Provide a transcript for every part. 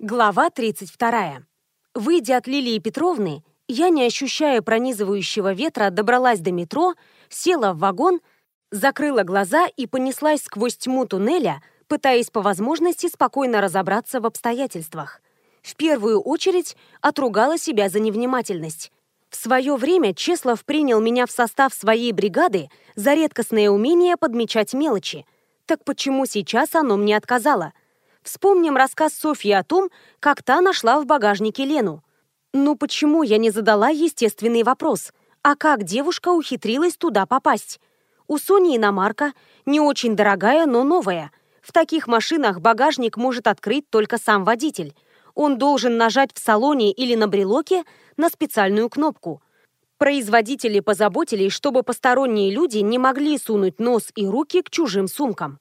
Глава 32. Выйдя от Лилии Петровны, я, не ощущая пронизывающего ветра, добралась до метро, села в вагон, закрыла глаза и понеслась сквозь тьму туннеля, пытаясь по возможности спокойно разобраться в обстоятельствах. В первую очередь отругала себя за невнимательность. В свое время Чеслов принял меня в состав своей бригады за редкостное умение подмечать мелочи. Так почему сейчас оно мне отказало? Вспомним рассказ Софьи о том, как та нашла в багажнике Лену. Ну почему я не задала естественный вопрос? А как девушка ухитрилась туда попасть? У Сони иномарка, не очень дорогая, но новая. В таких машинах багажник может открыть только сам водитель. Он должен нажать в салоне или на брелоке на специальную кнопку. Производители позаботились, чтобы посторонние люди не могли сунуть нос и руки к чужим сумкам.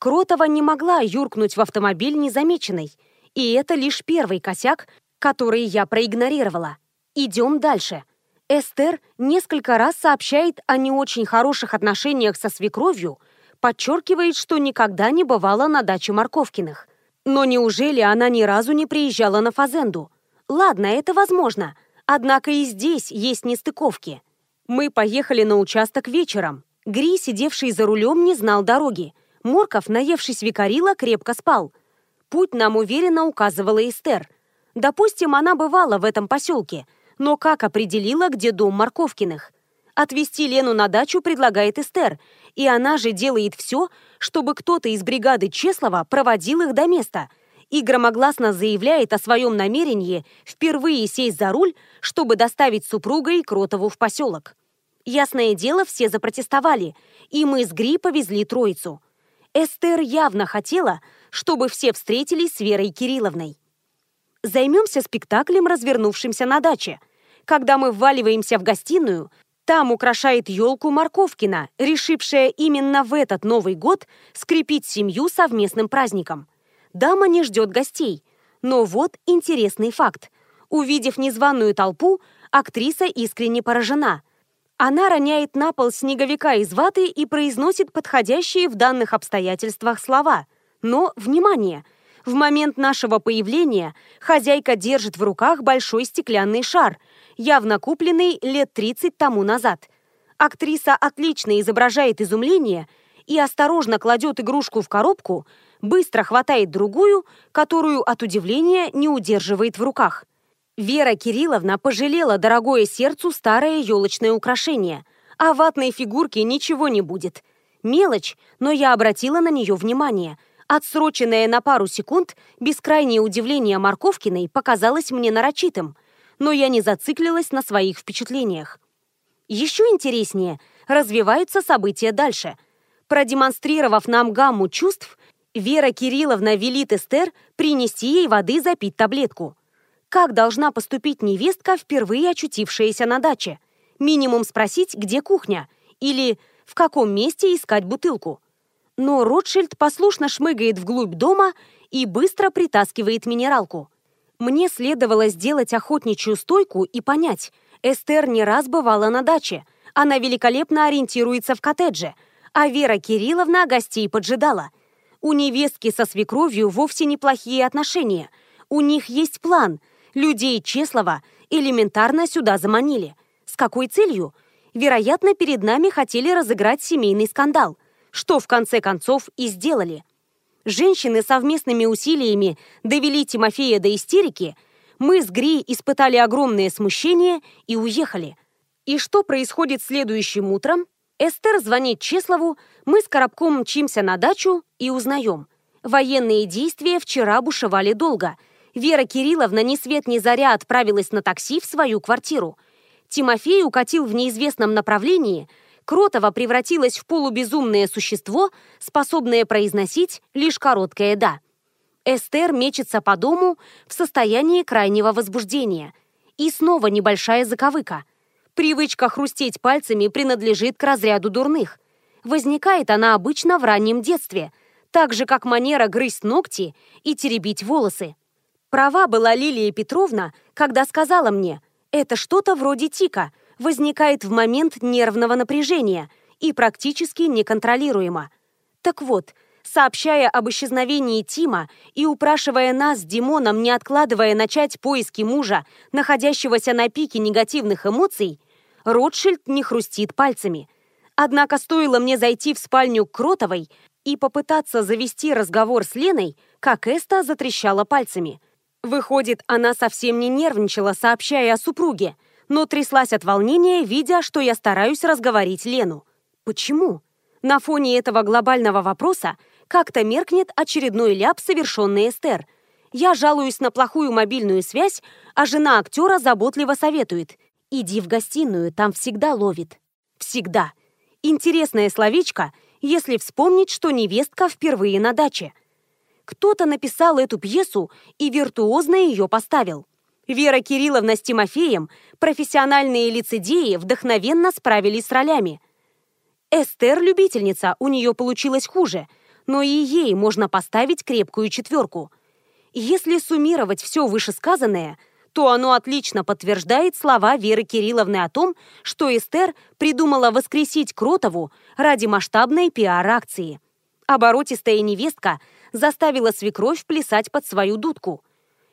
Кротова не могла юркнуть в автомобиль незамеченной. И это лишь первый косяк, который я проигнорировала. Идем дальше. Эстер несколько раз сообщает о не очень хороших отношениях со свекровью, подчеркивает, что никогда не бывала на даче Марковкиных. Но неужели она ни разу не приезжала на Фазенду? Ладно, это возможно. Однако и здесь есть нестыковки. Мы поехали на участок вечером. Гри, сидевший за рулем, не знал дороги. Морков, наевшись викарила, крепко спал. Путь нам уверенно указывала Эстер. Допустим, она бывала в этом поселке, но как определила, где дом Марковкиных? Отвезти Лену на дачу предлагает Эстер, и она же делает все, чтобы кто-то из бригады Чеслова проводил их до места и громогласно заявляет о своем намерении впервые сесть за руль, чтобы доставить супруга и Кротову в поселок. Ясное дело, все запротестовали, и мы с Гри повезли троицу – Эстер явно хотела, чтобы все встретились с Верой Кирилловной. Займемся спектаклем, развернувшимся на даче. Когда мы вваливаемся в гостиную, там украшает елку Марковкина, решившая именно в этот Новый год скрепить семью совместным праздником. Дама не ждет гостей. Но вот интересный факт. Увидев незваную толпу, актриса искренне поражена – она роняет на пол снеговика из ваты и произносит подходящие в данных обстоятельствах слова. Но, внимание! В момент нашего появления хозяйка держит в руках большой стеклянный шар, явно купленный лет 30 тому назад. Актриса отлично изображает изумление и осторожно кладет игрушку в коробку, быстро хватает другую, которую от удивления не удерживает в руках. Вера Кирилловна пожалела дорогое сердцу старое елочное украшение, а ватной фигурке ничего не будет. Мелочь, но я обратила на нее внимание. Отсроченное на пару секунд бескрайнее удивление Марковкиной показалось мне нарочитым, но я не зациклилась на своих впечатлениях. Еще интереснее развиваются события дальше. Продемонстрировав нам гамму чувств, Вера Кирилловна велит Эстер принести ей воды запить таблетку – как должна поступить невестка, впервые очутившаяся на даче? Минимум спросить, где кухня, или в каком месте искать бутылку. Но Ротшильд послушно шмыгает вглубь дома и быстро притаскивает минералку. Мне следовало сделать охотничью стойку и понять, Эстер не раз бывала на даче, она великолепно ориентируется в коттедже, а Вера Кирилловна гостей поджидала. У невестки со свекровью вовсе неплохие отношения. У них есть план, Людей Чеслова элементарно сюда заманили. С какой целью? Вероятно, перед нами хотели разыграть семейный скандал, что в конце концов и сделали. Женщины совместными усилиями довели Тимофея до истерики, мы с Гри испытали огромное смущение и уехали. И что происходит следующим утром? Эстер звонит Чеслову, мы с Коробком мчимся на дачу и узнаем. Военные действия вчера бушевали долго – Вера Кирилловна ни свет ни заря отправилась на такси в свою квартиру. Тимофей укатил в неизвестном направлении. Кротова превратилась в полубезумное существо, способное произносить лишь короткое «да». Эстер мечется по дому в состоянии крайнего возбуждения. И снова небольшая заковыка. Привычка хрустеть пальцами принадлежит к разряду дурных. Возникает она обычно в раннем детстве, так же, как манера грызть ногти и теребить волосы. Права была Лилия Петровна, когда сказала мне, это что-то вроде тика, возникает в момент нервного напряжения и практически неконтролируемо. Так вот, сообщая об исчезновении Тима и упрашивая нас с Димоном, не откладывая начать поиски мужа, находящегося на пике негативных эмоций, Ротшильд не хрустит пальцами. Однако стоило мне зайти в спальню к Кротовой и попытаться завести разговор с Леной, как Эста затрещала пальцами. Выходит, она совсем не нервничала, сообщая о супруге, но тряслась от волнения, видя, что я стараюсь разговорить Лену. Почему? На фоне этого глобального вопроса как-то меркнет очередной ляп, совершенный Эстер. Я жалуюсь на плохую мобильную связь, а жена актера заботливо советует. «Иди в гостиную, там всегда ловит». Всегда. Интересное словечко, если вспомнить, что невестка впервые на даче. Кто-то написал эту пьесу и виртуозно ее поставил. Вера Кирилловна с Тимофеем, профессиональные лицедеи, вдохновенно справились с ролями. Эстер – любительница, у нее получилось хуже – но и ей можно поставить крепкую четверку. Если суммировать все вышесказанное, то оно отлично подтверждает слова Веры Кирилловны о том, что Эстер придумала воскресить Кротову ради масштабной пиар-акции. Оборотистая невестка заставила свекровь плясать под свою дудку.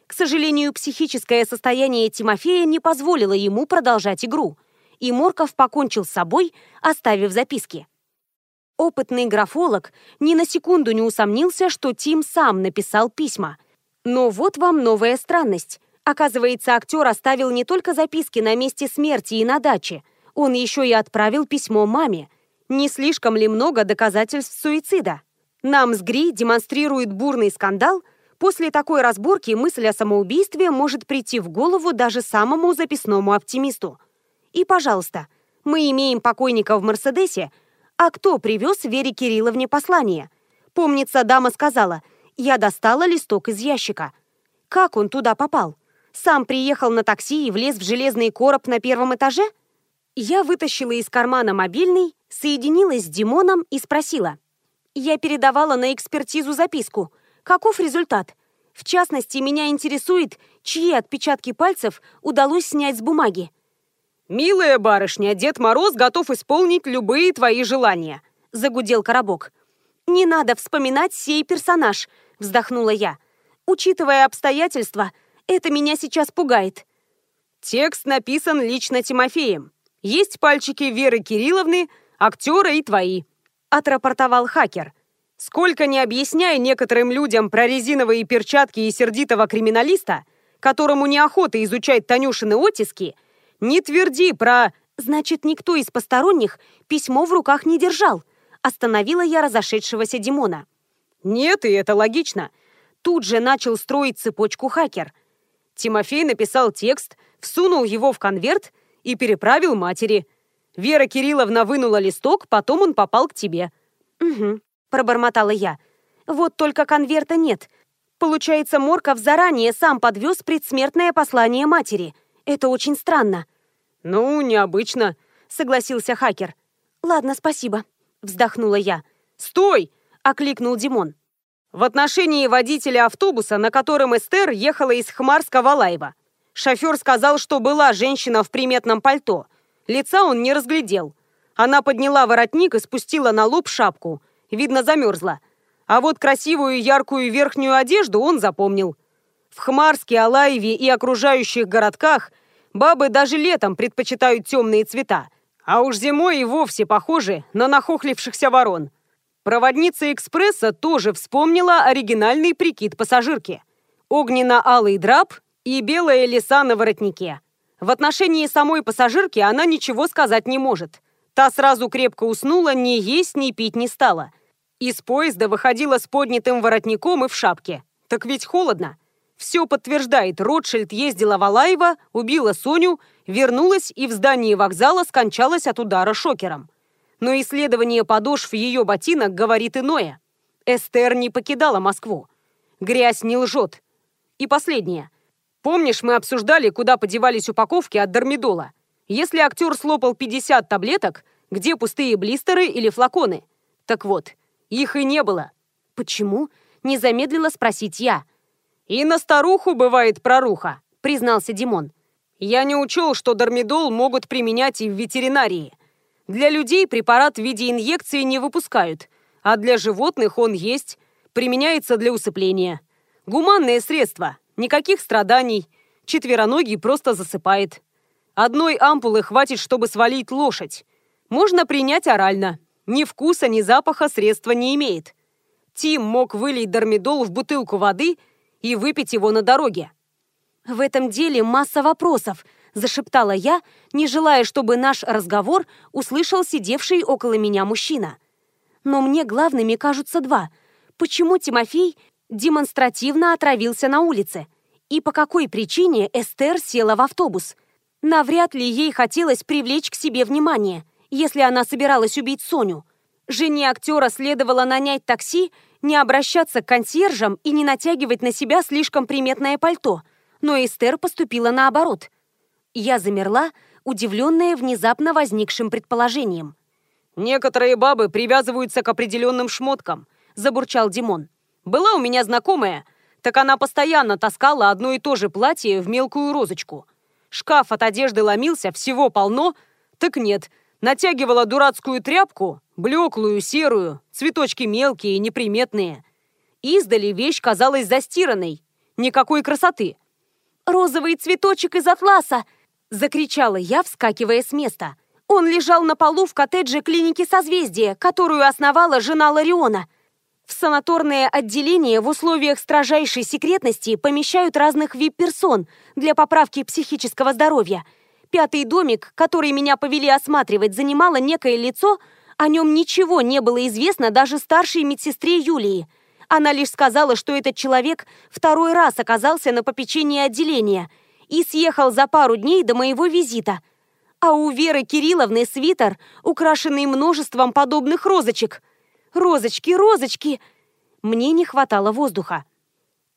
К сожалению, психическое состояние Тимофея не позволило ему продолжать игру, и Морков покончил с собой, оставив записки. Опытный графолог ни на секунду не усомнился, что Тим сам написал письма. Но вот вам новая странность. Оказывается, актер оставил не только записки на месте смерти и на даче, он еще и отправил письмо маме. Не слишком ли много доказательств суицида? Нам с Гри демонстрирует бурный скандал. После такой разборки мысль о самоубийстве может прийти в голову даже самому записному оптимисту. И, пожалуйста, мы имеем покойника в Мерседесе, а кто привез Вере Кирилловне послание? Помнится, дама сказала, я достала листок из ящика. Как он туда попал? Сам приехал на такси и влез в железный короб на первом этаже? Я вытащила из кармана мобильный, соединилась с Димоном и спросила. Я передавала на экспертизу записку. Каков результат? В частности, меня интересует, чьи отпечатки пальцев удалось снять с бумаги. «Милая барышня, Дед Мороз готов исполнить любые твои желания», — загудел Коробок. «Не надо вспоминать сей персонаж», — вздохнула я. «Учитывая обстоятельства, это меня сейчас пугает». «Текст написан лично Тимофеем. Есть пальчики Веры Кирилловны, актера и твои», — отрапортовал хакер. «Сколько не объясняй некоторым людям про резиновые перчатки и сердитого криминалиста, которому неохота изучать Танюшины оттиски, — не тверди про... Значит, никто из посторонних письмо в руках не держал. Остановила я разошедшегося Димона. Нет, и это логично. Тут же начал строить цепочку хакер. Тимофей написал текст, всунул его в конверт и переправил матери. Вера Кирилловна вынула листок, потом он попал к тебе. «Угу», — пробормотала я. «Вот только конверта нет. Получается, Морков заранее сам подвез предсмертное послание матери». Это очень странно». «Ну, необычно», — согласился хакер. «Ладно, спасибо», — вздохнула я. «Стой!» — окликнул Димон. «В отношении водителя автобуса, на котором Эстер ехала из Хмарска в Алаево. Шофер сказал, что была женщина в приметном пальто. Лица он не разглядел. Она подняла воротник и спустила на лоб шапку. Видно, замерзла. А вот красивую яркую верхнюю одежду он запомнил. В Хмарске, Алаеве и окружающих городках бабы даже летом предпочитают темные цвета, а уж зимой и вовсе похожи на нахохлившихся ворон. Проводница экспресса тоже вспомнила оригинальный прикид пассажирки. Огненно-алый драп и белая лиса на воротнике. В отношении самой пассажирки она ничего сказать не может. Та сразу крепко уснула, ни есть, ни пить не стала. Из поезда выходила с поднятым воротником и в шапке. Так ведь холодно. Все подтверждает, Ротшильд ездила в Алаево, убила Соню, вернулась и в здании вокзала скончалась от удара шокером. Но исследование подошв ее ботинок говорит иное. Эстер не покидала Москву. Грязь не лжет. И последнее. Помнишь, мы обсуждали, куда подевались упаковки от Дормидола? Если актер слопал 50 таблеток, где пустые блистеры или флаконы? Так вот, их и не было. Почему? Не замедлила спросить я. «И на старуху бывает проруха», — признался Димон. «Я не учел, что дормидол могут применять и в ветеринарии. Для людей препарат в виде инъекции не выпускают, А для животных он есть, применяется для усыпления. Гуманное средство, никаких страданий. Четвероногий просто засыпает. Одной ампулы хватит, чтобы свалить лошадь. Можно принять орально. Ни вкуса, ни запаха средства не имеет. Тим мог вылить дармидол в бутылку воды и выпить его на дороге. «В этом деле масса вопросов», – зашептала я, не желая, чтобы наш разговор услышал сидевший около меня мужчина. Но мне главными кажутся два. Почему Тимофей демонстративно отравился на улице? И по какой причине Эстер села в автобус? Навряд ли ей хотелось привлечь к себе внимание, если она собиралась убить Соню. Жене актера следовало нанять такси, не обращаться к консьержам и не натягивать на себя слишком приметное пальто – но Эстер поступила наоборот. Я замерла, удивленная внезапно возникшим предположением. «Некоторые бабы привязываются к определенным шмоткам», – забурчал Димон. «Была у меня знакомая, так она постоянно таскала одно и то же платье в мелкую розочку. Шкаф от одежды ломился, всего полно, так нет, натягивала дурацкую тряпку, блеклую, серую, цветочки мелкие, и неприметные. Издали вещь казалась застиранной, никакой красоты розовый цветочек из атласа!» – закричала я, вскакивая с места. Он лежал на полу в коттедже клиники «Созвездие», которую основала жена Лариона. В санаторное отделение в условиях строжайшей секретности помещают разных вип-персон для поправки психического здоровья. Пятый домик, который меня повели осматривать, занимало некое лицо, о нем ничего не было известно даже старшей медсестре Юлии – она лишь сказала, что этот человек второй раз оказался на попечении отделения и съехал за пару дней до моего визита. А у Веры Кирилловны свитер, украшенный множеством подобных розочек. Розочки, розочки! Мне не хватало воздуха.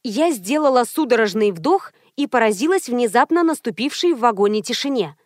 Я сделала судорожный вдох и поразилась внезапно наступившей в вагоне тишине.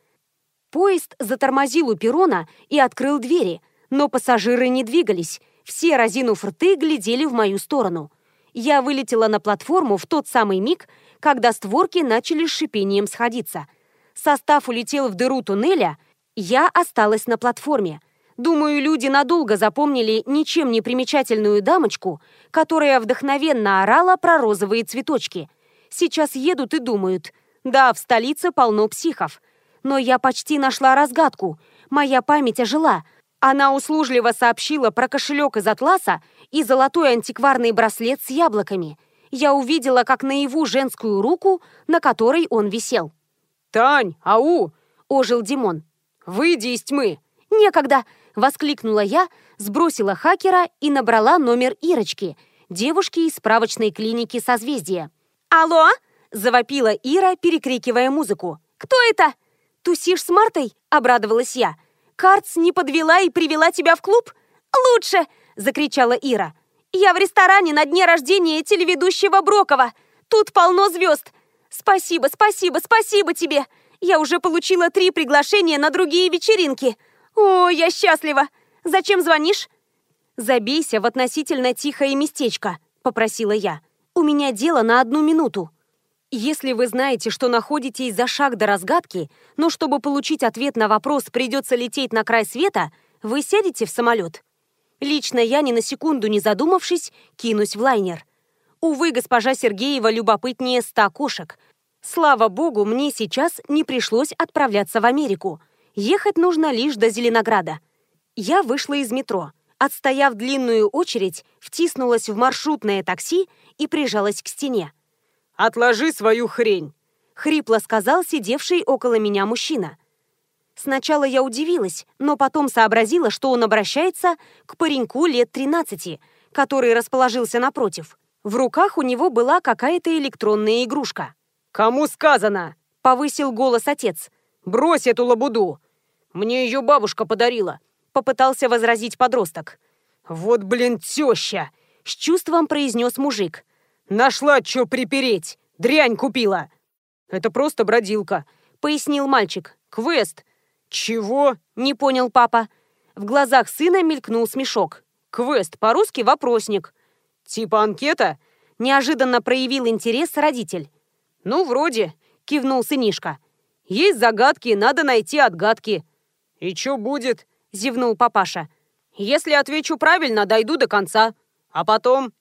Поезд затормозил у перрона и открыл двери, но пассажиры не двигались, все, разинув рты, глядели в мою сторону. Я вылетела на платформу в тот самый миг, когда створки начали с шипением сходиться. Состав улетел в дыру туннеля, я осталась на платформе. Думаю, люди надолго запомнили ничем не примечательную дамочку, которая вдохновенно орала про розовые цветочки. Сейчас едут и думают, да, в столице полно психов. Но я почти нашла разгадку. Моя память ожила, она услужливо сообщила про кошелек из атласа и золотой антикварный браслет с яблоками. Я увидела, как наяву женскую руку, на которой он висел. «Тань, ау!» – ожил Димон. «Выйди из тьмы!» «Некогда!» – воскликнула я, сбросила хакера и набрала номер Ирочки, девушки из справочной клиники «Созвездие». «Алло!» – завопила Ира, перекрикивая музыку. «Кто это?» «Тусишь с Мартой?» – обрадовалась я. Карц не подвела и привела тебя в клуб? Лучше!» – закричала Ира. «Я в ресторане на дне рождения телеведущего Брокова. Тут полно звезд. Спасибо, спасибо, спасибо тебе. Я уже получила три приглашения на другие вечеринки. О, я счастлива. Зачем звонишь?» «Забейся в относительно тихое местечко», – попросила я. «У меня дело на одну минуту». Если вы знаете, что находитесь за шаг до разгадки, но чтобы получить ответ на вопрос, придется лететь на край света, вы сядете в самолет. Лично я, ни на секунду не задумавшись, кинусь в лайнер. Увы, госпожа Сергеева любопытнее ста кошек. Слава богу, мне сейчас не пришлось отправляться в Америку. Ехать нужно лишь до Зеленограда. Я вышла из метро. Отстояв длинную очередь, втиснулась в маршрутное такси и прижалась к стене. «Отложи свою хрень!» — хрипло сказал сидевший около меня мужчина. Сначала я удивилась, но потом сообразила, что он обращается к пареньку лет 13, который расположился напротив. В руках у него была какая-то электронная игрушка. «Кому сказано?» — повысил голос отец. «Брось эту лабуду! Мне ее бабушка подарила!» — попытался возразить подросток. «Вот, блин, теща!» — с чувством произнес мужик. Нашла, что припереть. Дрянь купила. Это просто бродилка, пояснил мальчик. Квест. Чего? Не понял папа. В глазах сына мелькнул смешок. Квест, по-русски вопросник. Типа анкета? Неожиданно проявил интерес родитель. Ну, вроде, кивнул сынишка. Есть загадки, надо найти отгадки. И что будет? Зевнул папаша. Если отвечу правильно, дойду до конца. А потом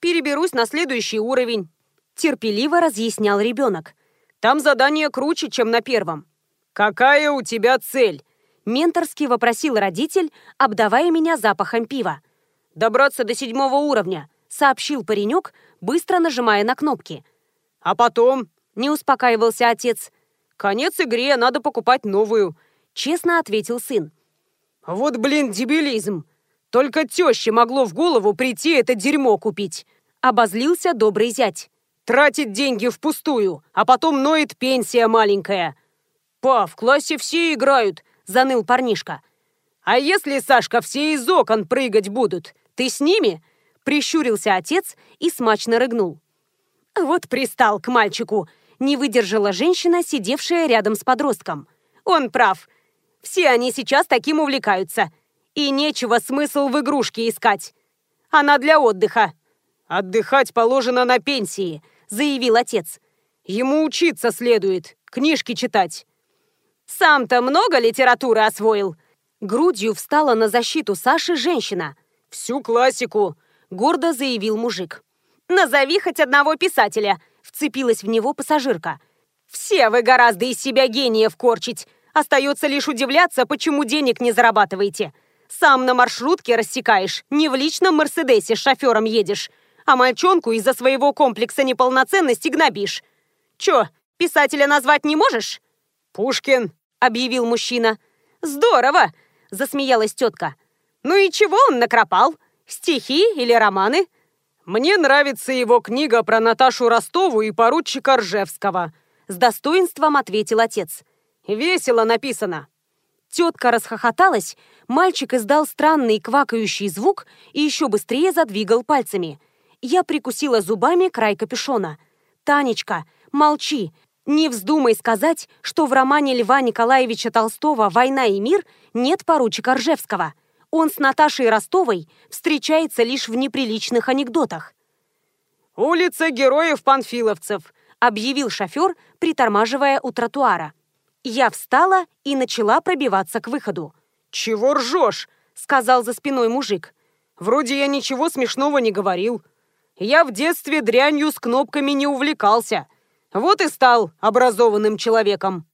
переберусь на следующий уровень. Терпеливо разъяснял ребенок. Там задание круче, чем на первом. Какая у тебя цель? Менторски вопросил родитель, обдавая меня запахом пива. «Добраться до седьмого уровня», — сообщил паренек, быстро нажимая на кнопки. «А потом?» — не успокаивался отец. «Конец игре, надо покупать новую», — честно ответил сын. «Вот, блин, дебилизм! Только теще могло в голову прийти это дерьмо купить!» — обозлился добрый зять. «Тратить деньги впустую, а потом ноет пенсия маленькая!» «Па, в классе все играют!» — заныл парнишка. «А если, Сашка, все из окон прыгать будут, ты с ними?» — прищурился отец и смачно рыгнул. «Вот пристал к мальчику!» — не выдержала женщина, сидевшая рядом с подростком. «Он прав. Все они сейчас таким увлекаются. И нечего смысл в игрушке искать. Она для отдыха». «Отдыхать положено на пенсии», — заявил отец. «Ему учиться следует, книжки читать». «Сам-то много литературы освоил?» Грудью встала на защиту Саши женщина. «Всю классику», — гордо заявил мужик. «Назови хоть одного писателя», — вцепилась в него пассажирка. «Все вы гораздо из себя гениев корчить. Остается лишь удивляться, почему денег не зарабатываете. Сам на маршрутке рассекаешь, не в личном Мерседесе с шофером едешь, а мальчонку из-за своего комплекса неполноценности гнобишь. Чё, писателя назвать не можешь?» «Пушкин», — объявил мужчина. «Здорово!» — засмеялась тетка. «Ну и чего он накропал? Стихи или романы?» «Мне нравится его книга про Наташу Ростову и поручика Ржевского», — с достоинством ответил отец. «Весело написано». Тетка расхохоталась, мальчик издал странный квакающий звук и еще быстрее задвигал пальцами. Я прикусила зубами край капюшона. «Танечка, молчи, не вздумай сказать, что в романе Льва Николаевича Толстого «Война и мир» нет поручика Ржевского. Он с Наташей Ростовой встречается лишь в неприличных анекдотах. «Улица героев-панфиловцев», — объявил шофер, притормаживая у тротуара. Я встала и начала пробиваться к выходу. «Чего ржешь?» — сказал за спиной мужик. «Вроде я ничего смешного не говорил. Я в детстве дрянью с кнопками не увлекался». Вот и стал образованным человеком.